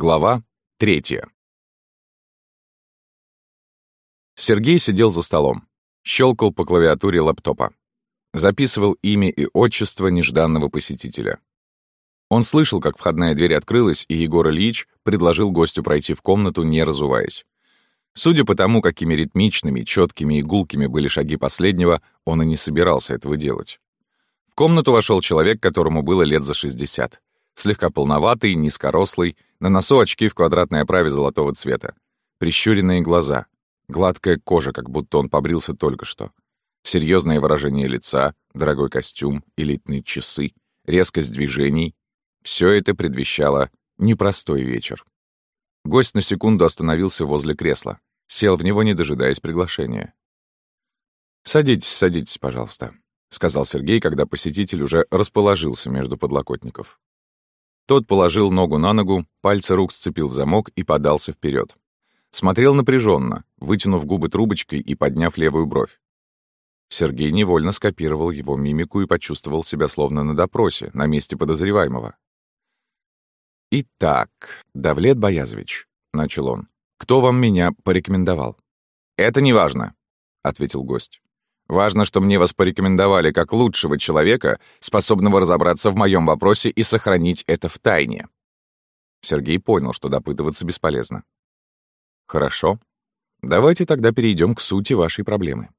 Глава третья. Сергей сидел за столом, щелкал по клавиатуре лэптопа, записывал имя и отчество нежданного посетителя. Он слышал, как входная дверь открылась, и Егор Ильич предложил гостю пройти в комнату, не разуваясь. Судя по тому, какими ритмичными, четкими и гулкими были шаги последнего, он и не собирался этого делать. В комнату вошел человек, которому было лет за 60. Слегка полноватый, низкорослый, на носу очки в квадратной оправе золотого цвета. Прищуренные глаза. Гладкая кожа, как будто он побрился только что. Серьезное выражение лица, дорогой костюм, элитные часы, резкость движений. Все это предвещало непростой вечер. Гость на секунду остановился возле кресла. Сел в него, не дожидаясь приглашения. «Садитесь, садитесь, пожалуйста», — сказал Сергей, когда посетитель уже расположился между подлокотников. Тот положил ногу на ногу, пальцы рук сцепил в замок и подался вперед. Смотрел напряженно, вытянув губы трубочкой и подняв левую бровь. Сергей невольно скопировал его мимику и почувствовал себя словно на допросе, на месте подозреваемого. «Итак, Давлет Боязович», — начал он, — «кто вам меня порекомендовал?» «Это не важно», — ответил гость. Важно, что мне вас порекомендовали как лучшего человека, способного разобраться в моем вопросе и сохранить это в тайне». Сергей понял, что допытываться бесполезно. «Хорошо. Давайте тогда перейдем к сути вашей проблемы».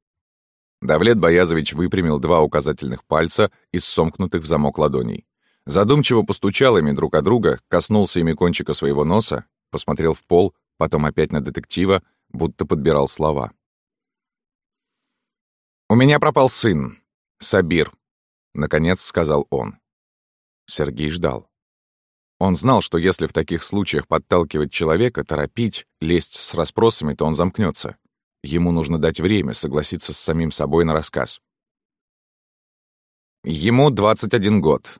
Давлет Боязович выпрямил два указательных пальца из сомкнутых в замок ладоней. Задумчиво постучал ими друг от друга, коснулся ими кончика своего носа, посмотрел в пол, потом опять на детектива, будто подбирал слова. «У меня пропал сын, Сабир», — наконец сказал он. Сергей ждал. Он знал, что если в таких случаях подталкивать человека, торопить, лезть с расспросами, то он замкнется. Ему нужно дать время, согласиться с самим собой на рассказ. «Ему 21 год».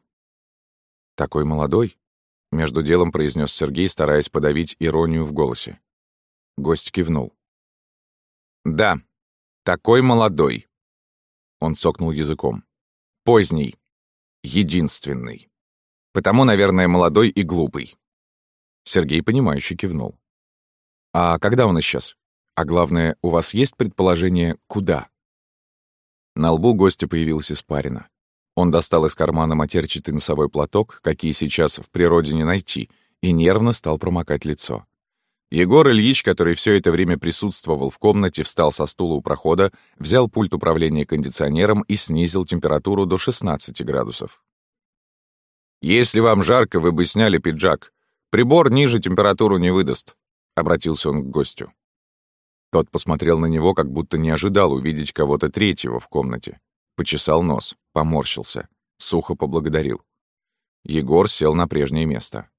«Такой молодой?» — между делом произнес Сергей, стараясь подавить иронию в голосе. Гость кивнул. «Да, такой молодой. Он цокнул языком. Поздний. Единственный. Потому, наверное, молодой и глупый. Сергей, понимающе кивнул. А когда он исчез? А главное, у вас есть предположение, куда? На лбу гостя появился испарина. Он достал из кармана матерчатый носовой платок, какие сейчас в природе не найти, и нервно стал промокать лицо. Егор Ильич, который все это время присутствовал в комнате, встал со стула у прохода, взял пульт управления кондиционером и снизил температуру до 16 градусов. «Если вам жарко, вы бы сняли пиджак. Прибор ниже температуру не выдаст», — обратился он к гостю. Тот посмотрел на него, как будто не ожидал увидеть кого-то третьего в комнате. Почесал нос, поморщился, сухо поблагодарил. Егор сел на прежнее место.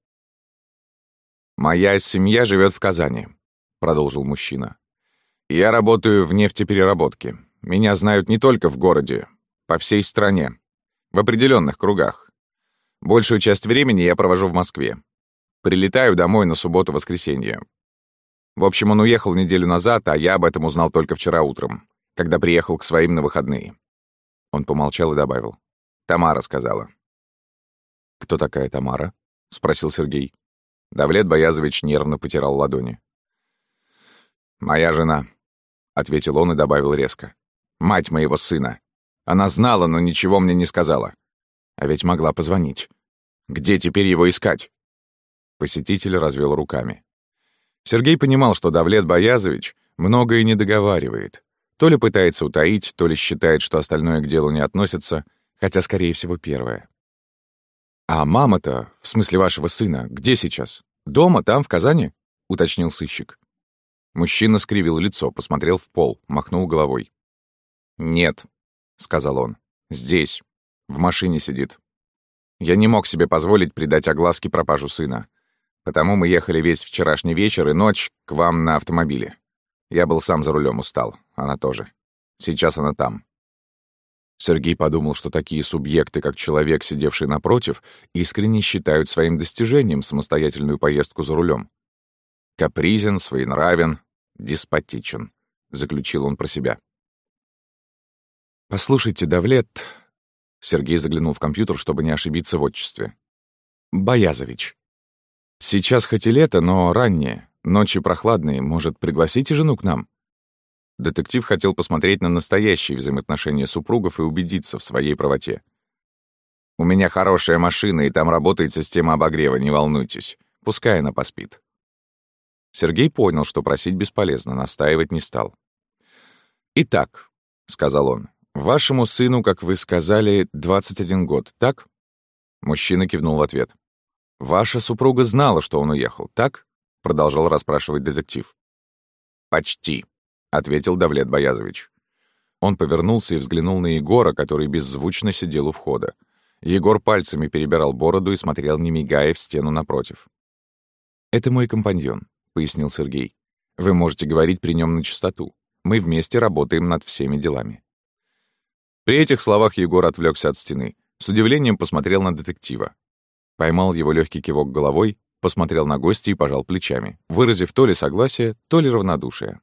«Моя семья живет в Казани», — продолжил мужчина. «Я работаю в нефтепереработке. Меня знают не только в городе, по всей стране, в определенных кругах. Большую часть времени я провожу в Москве. Прилетаю домой на субботу-воскресенье. В общем, он уехал неделю назад, а я об этом узнал только вчера утром, когда приехал к своим на выходные». Он помолчал и добавил. «Тамара сказала». «Кто такая Тамара?» — спросил Сергей. Давлет Боязович нервно потирал ладони. «Моя жена», — ответил он и добавил резко. «Мать моего сына. Она знала, но ничего мне не сказала. А ведь могла позвонить. Где теперь его искать?» Посетитель развел руками. Сергей понимал, что Давлет Боязович многое не договаривает. То ли пытается утаить, то ли считает, что остальное к делу не относится, хотя, скорее всего, первое. «А мама-то, в смысле вашего сына, где сейчас? Дома, там, в Казани?» — уточнил сыщик. Мужчина скривил лицо, посмотрел в пол, махнул головой. «Нет», — сказал он, — «здесь, в машине сидит. Я не мог себе позволить придать огласке пропажу сына. Потому мы ехали весь вчерашний вечер и ночь к вам на автомобиле. Я был сам за рулем, устал. Она тоже. Сейчас она там. Сергей подумал, что такие субъекты, как человек, сидевший напротив, искренне считают своим достижением самостоятельную поездку за рулем. Капризен, своенравен, деспотичен, заключил он про себя. «Послушайте, Давлет...» Сергей заглянул в компьютер, чтобы не ошибиться в отчестве. «Боязович». Сейчас хоть и лето, но раннее, ночи прохладные. Может, пригласите жену к нам?» Детектив хотел посмотреть на настоящие взаимоотношения супругов и убедиться в своей правоте. «У меня хорошая машина, и там работает система обогрева, не волнуйтесь. Пускай она поспит». Сергей понял, что просить бесполезно, настаивать не стал. «Итак», — сказал он, — «вашему сыну, как вы сказали, 21 год, так?» Мужчина кивнул в ответ. «Ваша супруга знала, что он уехал, так?» — продолжал расспрашивать детектив. «Почти», — ответил Давлет Боязович. Он повернулся и взглянул на Егора, который беззвучно сидел у входа. Егор пальцами перебирал бороду и смотрел, не мигая, в стену напротив. «Это мой компаньон», — пояснил Сергей. «Вы можете говорить при нем на чистоту. Мы вместе работаем над всеми делами». При этих словах Егор отвлекся от стены. С удивлением посмотрел на детектива. Поймал его легкий кивок головой, посмотрел на гостя и пожал плечами, выразив то ли согласие, то ли равнодушие.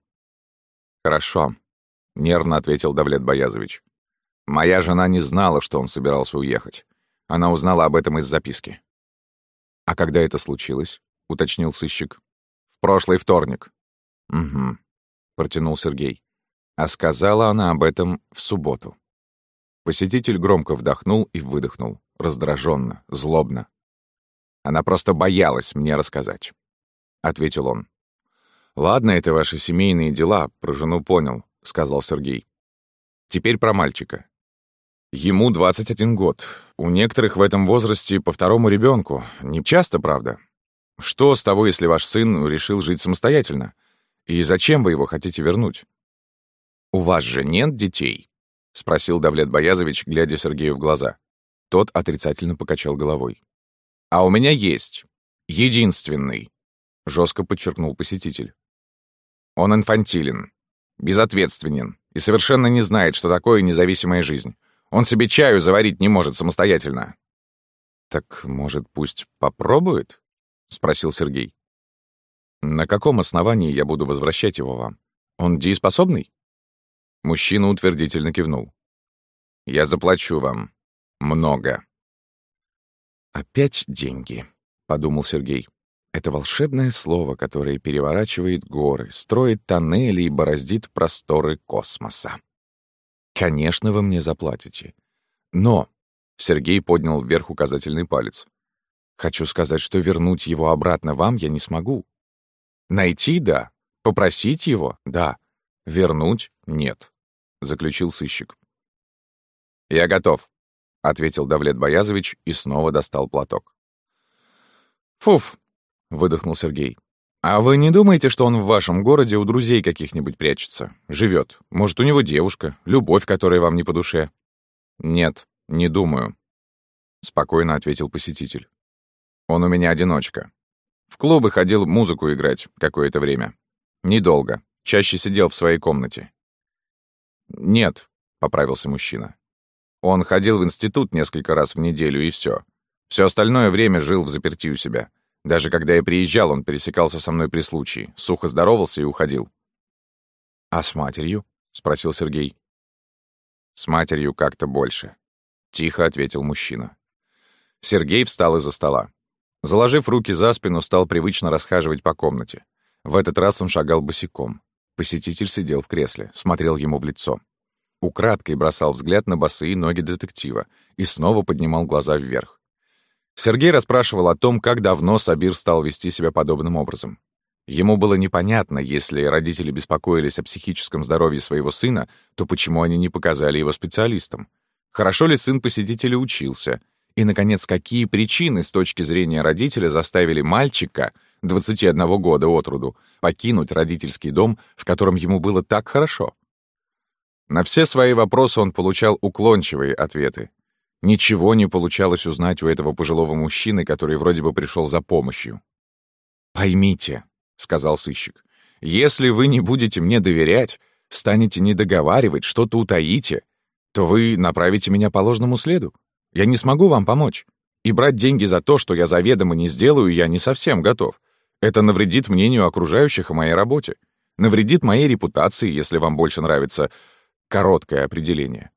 «Хорошо», — нервно ответил Давлет Боязович. «Моя жена не знала, что он собирался уехать. Она узнала об этом из записки». «А когда это случилось?» — уточнил сыщик. «В прошлый вторник». «Угу», — протянул Сергей. А сказала она об этом в субботу. Посетитель громко вдохнул и выдохнул, раздраженно, злобно. Она просто боялась мне рассказать», — ответил он. «Ладно, это ваши семейные дела, про жену понял», — сказал Сергей. «Теперь про мальчика. Ему 21 год. У некоторых в этом возрасте по второму ребенку. Не часто, правда. Что с того, если ваш сын решил жить самостоятельно? И зачем вы его хотите вернуть?» «У вас же нет детей?» — спросил Давлет Боязович, глядя Сергею в глаза. Тот отрицательно покачал головой. «А у меня есть. Единственный», — жестко подчеркнул посетитель. Он инфантилен, безответственен и совершенно не знает, что такое независимая жизнь. Он себе чаю заварить не может самостоятельно. «Так, может, пусть попробует?» — спросил Сергей. «На каком основании я буду возвращать его вам? Он дееспособный?» Мужчина утвердительно кивнул. «Я заплачу вам. Много». «Опять деньги», — подумал Сергей. Это волшебное слово, которое переворачивает горы, строит тоннели и бороздит просторы космоса. Конечно, вы мне заплатите. Но... Сергей поднял вверх указательный палец. Хочу сказать, что вернуть его обратно вам я не смогу. Найти — да. Попросить его — да. Вернуть — нет, — заключил сыщик. «Я готов», — ответил Давлет Боязович и снова достал платок. «Фуф, — выдохнул Сергей. «А вы не думаете, что он в вашем городе у друзей каких-нибудь прячется? Живет? Может, у него девушка, любовь, которая вам не по душе?» «Нет, не думаю», — спокойно ответил посетитель. «Он у меня одиночка. В клубы ходил музыку играть какое-то время. Недолго. Чаще сидел в своей комнате». «Нет», — поправился мужчина. «Он ходил в институт несколько раз в неделю, и все. Все остальное время жил в заперти у себя. Даже когда я приезжал, он пересекался со мной при случае, сухо здоровался и уходил. «А с матерью?» — спросил Сергей. «С матерью как-то больше», — тихо ответил мужчина. Сергей встал из-за стола. Заложив руки за спину, стал привычно расхаживать по комнате. В этот раз он шагал босиком. Посетитель сидел в кресле, смотрел ему в лицо. Украдкой бросал взгляд на босые ноги детектива и снова поднимал глаза вверх. Сергей расспрашивал о том, как давно Сабир стал вести себя подобным образом. Ему было непонятно, если родители беспокоились о психическом здоровье своего сына, то почему они не показали его специалистам? Хорошо ли сын посетителя учился? И, наконец, какие причины с точки зрения родителя заставили мальчика, 21 года от роду, покинуть родительский дом, в котором ему было так хорошо? На все свои вопросы он получал уклончивые ответы. Ничего не получалось узнать у этого пожилого мужчины, который вроде бы пришел за помощью. «Поймите», — сказал сыщик, — «если вы не будете мне доверять, станете недоговаривать, что-то утаите, то вы направите меня по ложному следу. Я не смогу вам помочь. И брать деньги за то, что я заведомо не сделаю, я не совсем готов. Это навредит мнению окружающих о моей работе. Навредит моей репутации, если вам больше нравится короткое определение.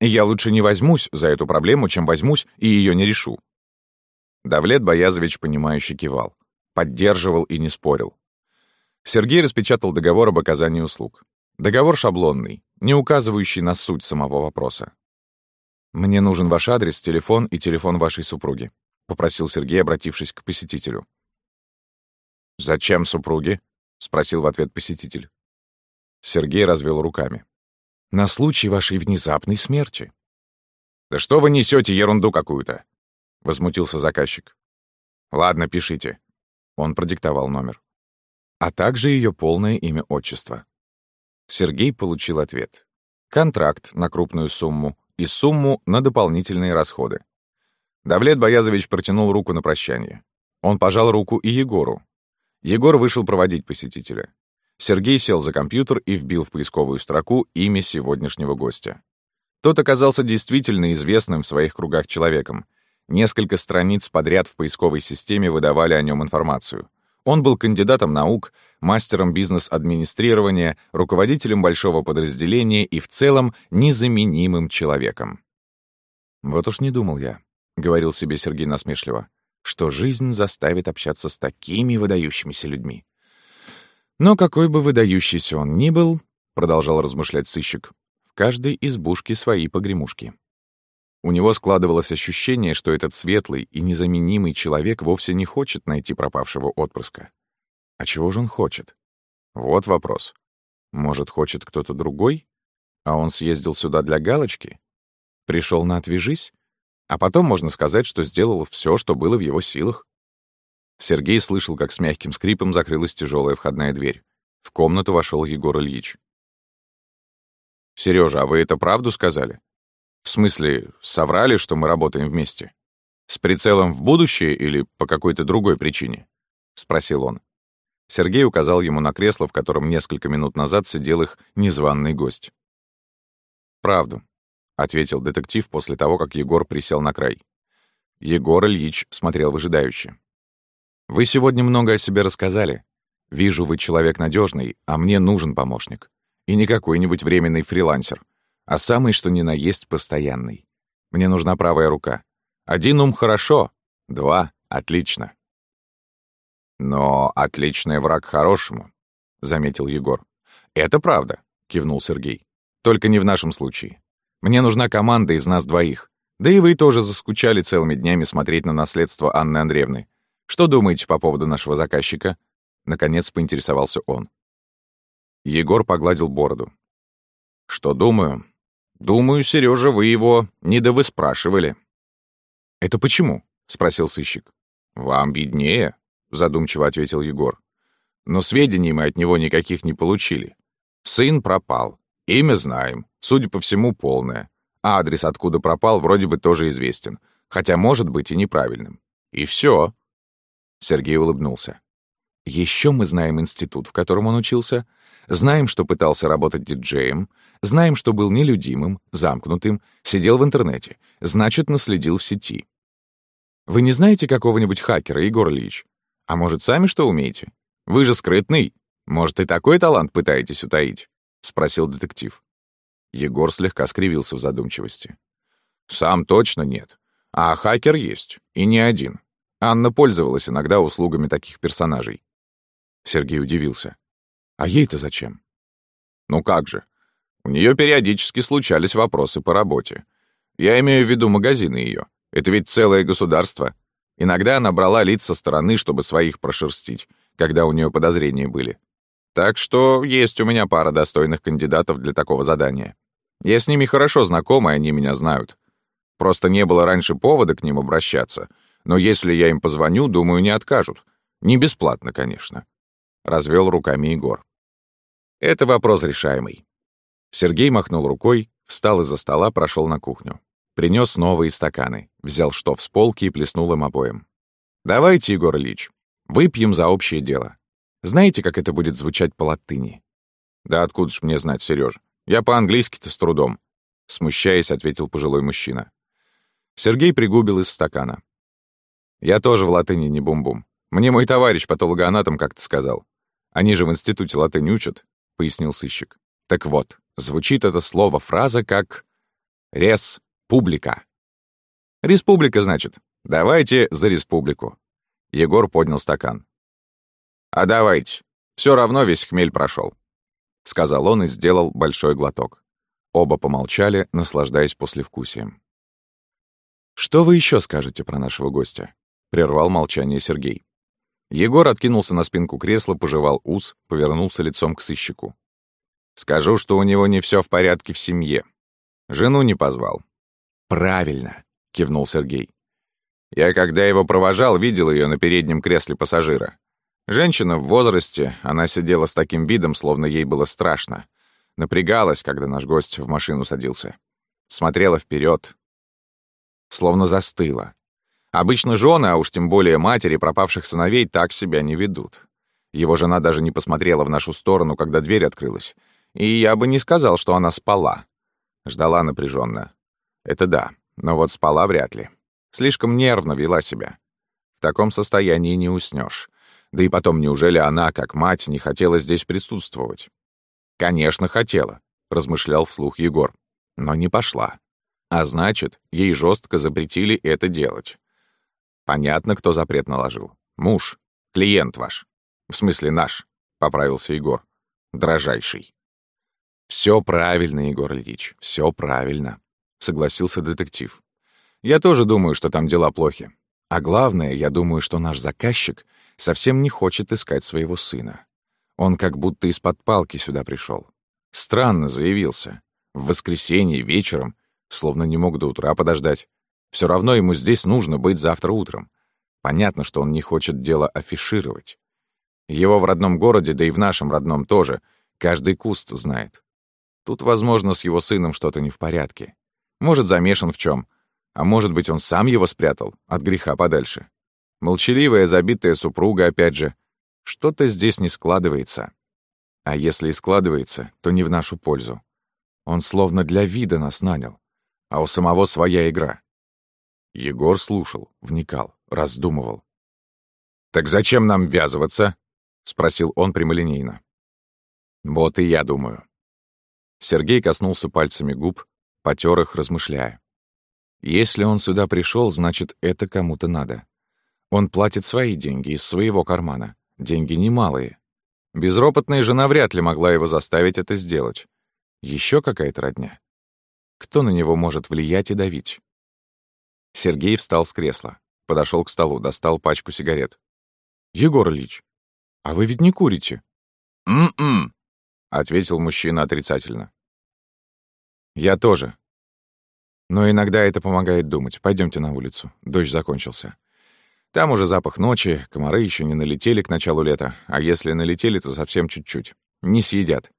Я лучше не возьмусь за эту проблему, чем возьмусь и ее не решу. Давлет Боязович, понимающе кивал. Поддерживал и не спорил. Сергей распечатал договор об оказании услуг. Договор шаблонный, не указывающий на суть самого вопроса. «Мне нужен ваш адрес, телефон и телефон вашей супруги», — попросил Сергей, обратившись к посетителю. «Зачем супруги?» — спросил в ответ посетитель. Сергей развел руками. «На случай вашей внезапной смерти». «Да что вы несете ерунду какую-то?» — возмутился заказчик. «Ладно, пишите». Он продиктовал номер. А также ее полное имя отчество. Сергей получил ответ. Контракт на крупную сумму и сумму на дополнительные расходы. Давлет Боязович протянул руку на прощание. Он пожал руку и Егору. Егор вышел проводить посетителя. Сергей сел за компьютер и вбил в поисковую строку имя сегодняшнего гостя. Тот оказался действительно известным в своих кругах человеком. Несколько страниц подряд в поисковой системе выдавали о нем информацию. Он был кандидатом наук, мастером бизнес-администрирования, руководителем большого подразделения и в целом незаменимым человеком. «Вот уж не думал я», — говорил себе Сергей насмешливо, «что жизнь заставит общаться с такими выдающимися людьми». Но какой бы выдающийся он ни был, — продолжал размышлять сыщик, в каждой избушке свои погремушки. У него складывалось ощущение, что этот светлый и незаменимый человек вовсе не хочет найти пропавшего отпрыска. А чего же он хочет? Вот вопрос. Может, хочет кто-то другой? А он съездил сюда для галочки? Пришел на «отвяжись»? А потом можно сказать, что сделал все, что было в его силах. Сергей слышал, как с мягким скрипом закрылась тяжелая входная дверь. В комнату вошел Егор Ильич. Сережа, а вы это правду сказали? В смысле, соврали, что мы работаем вместе? С прицелом в будущее или по какой-то другой причине?» — спросил он. Сергей указал ему на кресло, в котором несколько минут назад сидел их незваный гость. «Правду», — ответил детектив после того, как Егор присел на край. Егор Ильич смотрел выжидающе. «Вы сегодня много о себе рассказали. Вижу, вы человек надежный, а мне нужен помощник. И не какой-нибудь временный фрилансер а самый что ни на есть постоянный. Мне нужна правая рука. Один ум хорошо, два — отлично. Но отличный враг хорошему, — заметил Егор. Это правда, — кивнул Сергей. Только не в нашем случае. Мне нужна команда из нас двоих. Да и вы тоже заскучали целыми днями смотреть на наследство Анны Андреевны. Что думаете по поводу нашего заказчика? Наконец поинтересовался он. Егор погладил бороду. Что думаю? Думаю, Сережа, вы его недовыспрашивали. Это почему? спросил сыщик. Вам виднее, задумчиво ответил Егор. Но сведений мы от него никаких не получили. Сын пропал. Имя знаем, судя по всему, полное. А адрес, откуда пропал, вроде бы тоже известен, хотя может быть и неправильным. И все. Сергей улыбнулся. Еще мы знаем институт, в котором он учился, знаем, что пытался работать диджеем, знаем, что был нелюдимым, замкнутым, сидел в интернете, значит, наследил в сети. Вы не знаете какого-нибудь хакера, Егор Ильич? А может, сами что умеете? Вы же скрытный. Может, и такой талант пытаетесь утаить? Спросил детектив. Егор слегка скривился в задумчивости. Сам точно нет. А хакер есть. И не один. Анна пользовалась иногда услугами таких персонажей. Сергей удивился. А ей-то зачем? Ну как же. У нее периодически случались вопросы по работе. Я имею в виду магазины ее. Это ведь целое государство. Иногда она брала лиц со стороны, чтобы своих прошерстить, когда у нее подозрения были. Так что есть у меня пара достойных кандидатов для такого задания. Я с ними хорошо знаком, и они меня знают. Просто не было раньше повода к ним обращаться. Но если я им позвоню, думаю, не откажут. Не бесплатно, конечно. Развел руками Егор. Это вопрос решаемый. Сергей махнул рукой, встал из-за стола, прошел на кухню. Принес новые стаканы, взял штоф с полки и плеснул им обоим. «Давайте, Егор Ильич, выпьем за общее дело. Знаете, как это будет звучать по латыни?» «Да откуда ж мне знать, Серёж? Я по-английски-то с трудом», — смущаясь, ответил пожилой мужчина. Сергей пригубил из стакана. «Я тоже в латыни не бум-бум. Мне мой товарищ патологоанатом как-то сказал. Они же в институте латынь учат, — пояснил сыщик. Так вот, звучит это слово-фраза как «рес публика». «Республика, значит», Давайте за республику. Егор поднял стакан. А давайте. Все равно весь хмель прошел, сказал он и сделал большой глоток. Оба помолчали, наслаждаясь послевкусием. «Что вы еще скажете про нашего гостя?» — прервал молчание Сергей. Егор откинулся на спинку кресла, пожевал ус, повернулся лицом к сыщику. «Скажу, что у него не все в порядке в семье. Жену не позвал». «Правильно», — кивнул Сергей. «Я, когда его провожал, видел ее на переднем кресле пассажира. Женщина в возрасте, она сидела с таким видом, словно ей было страшно. Напрягалась, когда наш гость в машину садился. Смотрела вперед, словно застыла. Обычно жены, а уж тем более матери пропавших сыновей, так себя не ведут. Его жена даже не посмотрела в нашу сторону, когда дверь открылась. И я бы не сказал, что она спала. Ждала напряженно. Это да, но вот спала вряд ли. Слишком нервно вела себя. В таком состоянии не уснешь. Да и потом, неужели она, как мать, не хотела здесь присутствовать? Конечно, хотела, размышлял вслух Егор. Но не пошла. А значит, ей жестко запретили это делать. Понятно, кто запрет наложил. Муж, клиент ваш. В смысле наш, поправился Егор. Дрожайший. Все правильно, Егор Ильич, все правильно, согласился детектив. Я тоже думаю, что там дела плохи. А главное, я думаю, что наш заказчик совсем не хочет искать своего сына. Он как будто из-под палки сюда пришел. Странно заявился. В воскресенье вечером, словно не мог до утра подождать. Все равно ему здесь нужно быть завтра утром. Понятно, что он не хочет дело афишировать. Его в родном городе, да и в нашем родном тоже, каждый куст знает. Тут, возможно, с его сыном что-то не в порядке. Может, замешан в чем, а может быть, он сам его спрятал от греха подальше. Молчаливая, забитая супруга, опять же. Что-то здесь не складывается. А если и складывается, то не в нашу пользу. Он словно для вида нас нанял, а у самого своя игра. Егор слушал, вникал, раздумывал. «Так зачем нам ввязываться?» — спросил он прямолинейно. «Вот и я думаю». Сергей коснулся пальцами губ, потер их, размышляя. «Если он сюда пришел, значит, это кому-то надо. Он платит свои деньги из своего кармана. Деньги немалые. Безропотная жена вряд ли могла его заставить это сделать. Еще какая-то родня. Кто на него может влиять и давить? Сергей встал с кресла, подошел к столу, достал пачку сигарет. «Егор Ильич, а вы ведь не курите?» «М-м», — ответил мужчина отрицательно. «Я тоже. Но иногда это помогает думать. Пойдемте на улицу. Дождь закончился. Там уже запах ночи, комары еще не налетели к началу лета, а если налетели, то совсем чуть-чуть. Не съедят.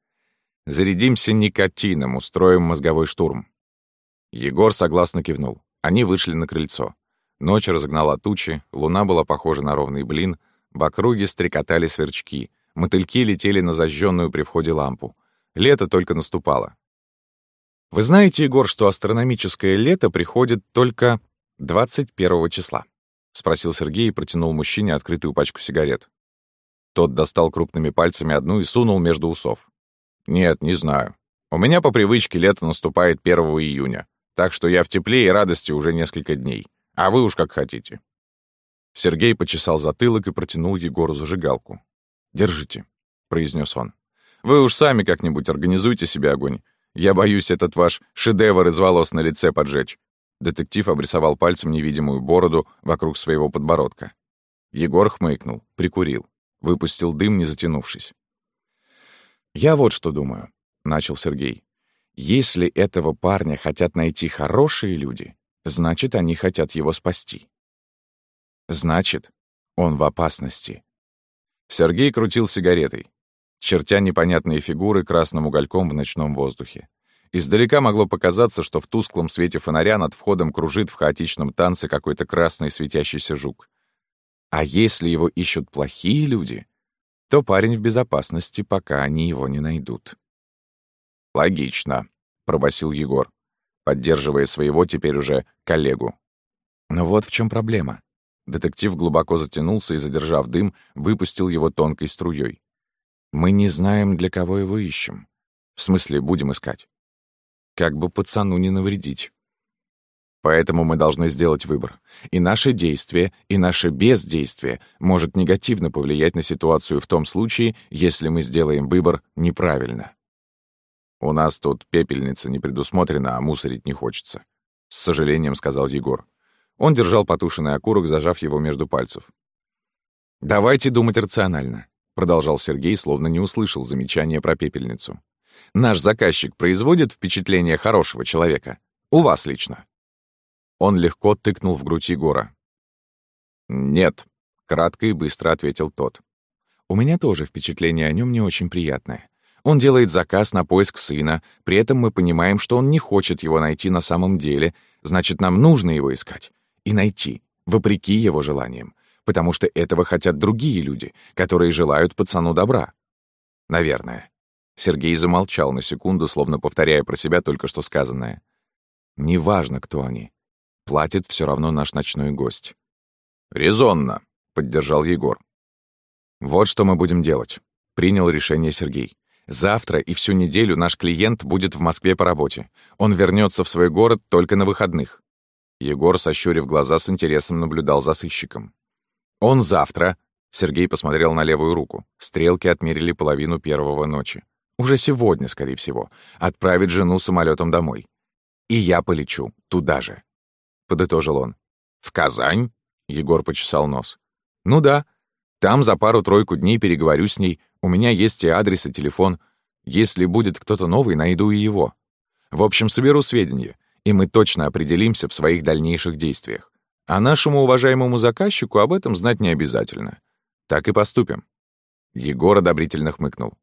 Зарядимся никотином, устроим мозговой штурм». Егор согласно кивнул. Они вышли на крыльцо. Ночь разогнала тучи, луна была похожа на ровный блин, в округе стрекотали сверчки, мотыльки летели на зажженную при входе лампу. Лето только наступало. Вы знаете, Егор, что астрономическое лето приходит только 21 числа? — спросил Сергей и протянул мужчине открытую пачку сигарет. Тот достал крупными пальцами одну и сунул между усов. «Нет, не знаю. У меня по привычке лето наступает 1 июня. Так что я в тепле и радости уже несколько дней. А вы уж как хотите». Сергей почесал затылок и протянул Егору зажигалку. «Держите», — произнес он. «Вы уж сами как-нибудь организуйте себе огонь. Я боюсь этот ваш шедевр из волос на лице поджечь». Детектив обрисовал пальцем невидимую бороду вокруг своего подбородка. Егор хмыкнул, прикурил, выпустил дым, не затянувшись. «Я вот что думаю», — начал Сергей. Если этого парня хотят найти хорошие люди, значит, они хотят его спасти. Значит, он в опасности. Сергей крутил сигаретой, чертя непонятные фигуры красным угольком в ночном воздухе. Издалека могло показаться, что в тусклом свете фонаря над входом кружит в хаотичном танце какой-то красный светящийся жук. А если его ищут плохие люди, то парень в безопасности, пока они его не найдут. «Логично», — пробасил Егор, поддерживая своего теперь уже коллегу. Но вот в чем проблема. Детектив глубоко затянулся и, задержав дым, выпустил его тонкой струей. «Мы не знаем, для кого его ищем. В смысле, будем искать. Как бы пацану не навредить». Поэтому мы должны сделать выбор. И наше действие, и наше бездействие может негативно повлиять на ситуацию в том случае, если мы сделаем выбор неправильно. «У нас тут пепельница не предусмотрена, а мусорить не хочется», — с сожалением сказал Егор. Он держал потушенный окурок, зажав его между пальцев. «Давайте думать рационально», — продолжал Сергей, словно не услышал замечания про пепельницу. «Наш заказчик производит впечатление хорошего человека. У вас лично». Он легко тыкнул в грудь Егора. «Нет», — кратко и быстро ответил тот. «У меня тоже впечатление о нем не очень приятное. Он делает заказ на поиск сына, при этом мы понимаем, что он не хочет его найти на самом деле, значит, нам нужно его искать. И найти, вопреки его желаниям, потому что этого хотят другие люди, которые желают пацану добра. Наверное. Сергей замолчал на секунду, словно повторяя про себя только что сказанное. Неважно, кто они. Платит все равно наш ночной гость. «Резонно», — поддержал Егор. «Вот что мы будем делать», — принял решение Сергей. «Завтра и всю неделю наш клиент будет в Москве по работе. Он вернется в свой город только на выходных». Егор, сощурив глаза, с интересом наблюдал за сыщиком. «Он завтра», — Сергей посмотрел на левую руку. Стрелки отмерили половину первого ночи. «Уже сегодня, скорее всего. Отправит жену самолетом домой. И я полечу туда же» подытожил он. «В Казань?» — Егор почесал нос. «Ну да. Там за пару-тройку дней переговорю с ней. У меня есть и адрес, и телефон. Если будет кто-то новый, найду и его. В общем, соберу сведения, и мы точно определимся в своих дальнейших действиях. А нашему уважаемому заказчику об этом знать не обязательно. Так и поступим». Егор одобрительно хмыкнул.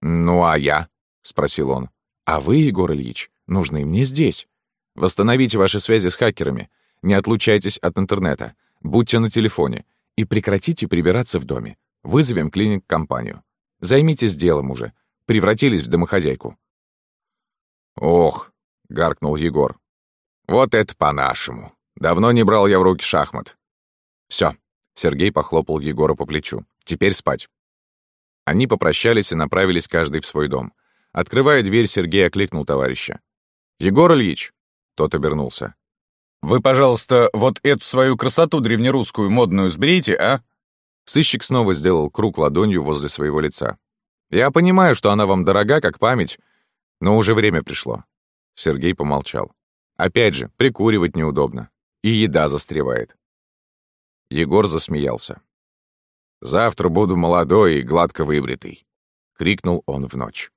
«Ну а я?» — спросил он. «А вы, Егор Ильич, нужны мне здесь. Восстановите ваши связи с хакерами, не отлучайтесь от интернета, будьте на телефоне и прекратите прибираться в доме. Вызовем клиник-компанию. Займитесь делом уже. Превратились в домохозяйку. «Ох», — гаркнул Егор. «Вот это по-нашему. Давно не брал я в руки шахмат». Все. Сергей похлопал Егора по плечу. «Теперь спать». Они попрощались и направились каждый в свой дом. Открывая дверь, Сергей окликнул товарища. «Егор Ильич, тот обернулся. «Вы, пожалуйста, вот эту свою красоту древнерусскую модную сберите, а?» Сыщик снова сделал круг ладонью возле своего лица. «Я понимаю, что она вам дорога, как память, но уже время пришло». Сергей помолчал. «Опять же, прикуривать неудобно. И еда застревает». Егор засмеялся. «Завтра буду молодой и гладко выбритый», — крикнул он в ночь.